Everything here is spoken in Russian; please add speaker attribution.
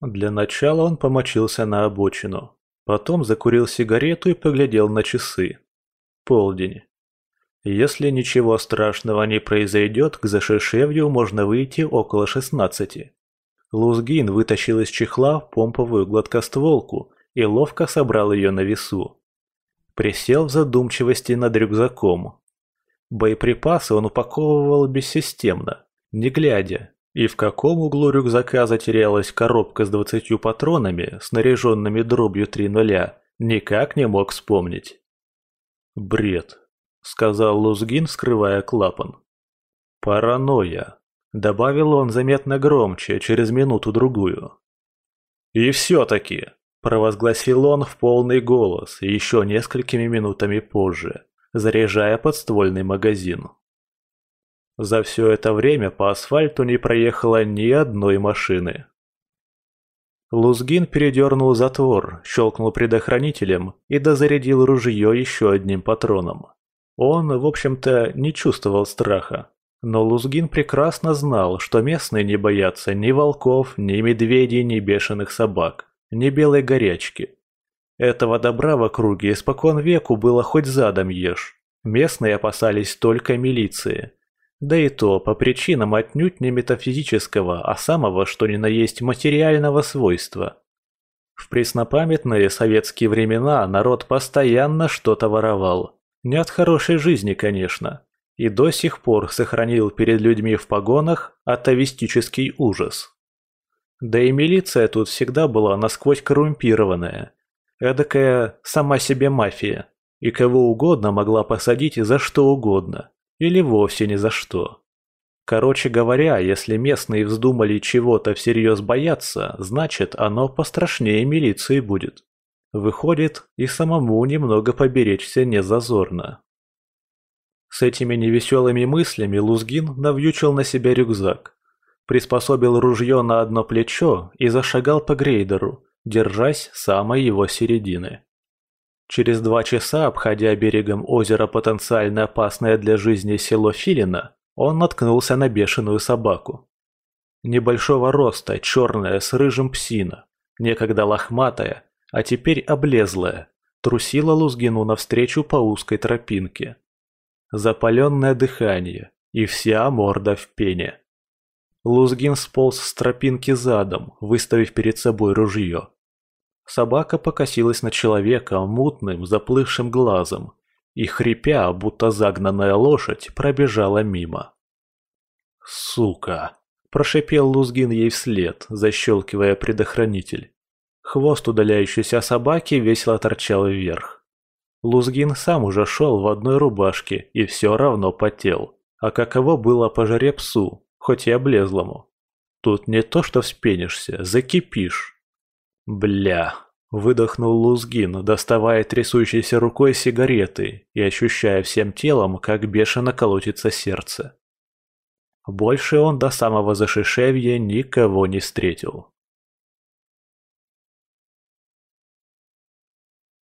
Speaker 1: Для начала он помочился на обочину. Потом закурил сигарету и поглядел на часы. Полдень. Если ничего страшного не произойдет, к Зашишевью можно выйти около шестнадцати. Лузгин вытащил из чехла помповую гладкостволку и ловко собрал ее на весу. Присел в задумчивости над рюкзаком. Боеприпасы он упаковывал бессистемно, не глядя, и в каком углу рюкзака затерялась коробка с двадцатью патронами, снаряженными дробью три нуля, никак не мог вспомнить. Бред сказал Лузгин, скрывая клапан. «Паранойя», — добавил он заметно громче, через минуту-другую. «И все-таки», — провозгласил он в полный голос еще несколькими минутами позже, заряжая подствольный магазин. За все это время по асфальту не проехало ни одной машины. Лузгин передернул затвор, щелкнул предохранителем и дозарядил ружье еще одним патроном. Он, в общем-то, не чувствовал страха. Но Лузгин прекрасно знал, что местные не боятся ни волков, ни медведей, ни бешеных собак, ни белой горячки. Этого добра в округе испокон веку было хоть задом ешь. Местные опасались только милиции. Да и то по причинам отнюдь не метафизического, а самого что ни на есть материального свойства. В преснопамятные советские времена народ постоянно что-то воровал. Не от хорошей жизни, конечно. И до сих пор сохранил перед людьми в погонах атовистический ужас. Да и милиция тут всегда была насквозь коррумпированная. Эдакая сама себе мафия. И кого угодно могла посадить за что угодно. Или вовсе ни за что. Короче говоря, если местные вздумали чего-то всерьез бояться, значит оно пострашнее милиции будет. Выходит, и самому немного поберечься не зазорно. С этими невеселыми мыслями Лузгин навьючил на себя рюкзак, приспособил ружье на одно плечо и зашагал по грейдеру, держась самой его середины. Через два часа, обходя берегом озера потенциально опасное для жизни село Филина, он наткнулся на бешеную собаку. Небольшого роста, черная, с рыжим псина, некогда лохматая, а теперь облезлая, трусила Лузгину навстречу по узкой тропинке. Запаленное дыхание и вся морда в пене. Лузгин сполз с тропинки задом, выставив перед собой ружье. Собака покосилась на человека мутным, заплывшим глазом и, хрипя, будто загнанная лошадь, пробежала мимо. «Сука!» – прошипел Лузгин ей вслед, защелкивая предохранитель. Хвост удаляющейся собаки весело торчал вверх. Лузгин сам уже шел в одной рубашке и все равно потел. А каково было по жаре псу, хоть и облезлому. Тут не то что вспенишься, закипишь. Бля, выдохнул Лузгин, доставая трясущейся рукой сигареты и ощущая всем телом, как бешено колотится сердце. Больше он до самого зашишевья никого не встретил.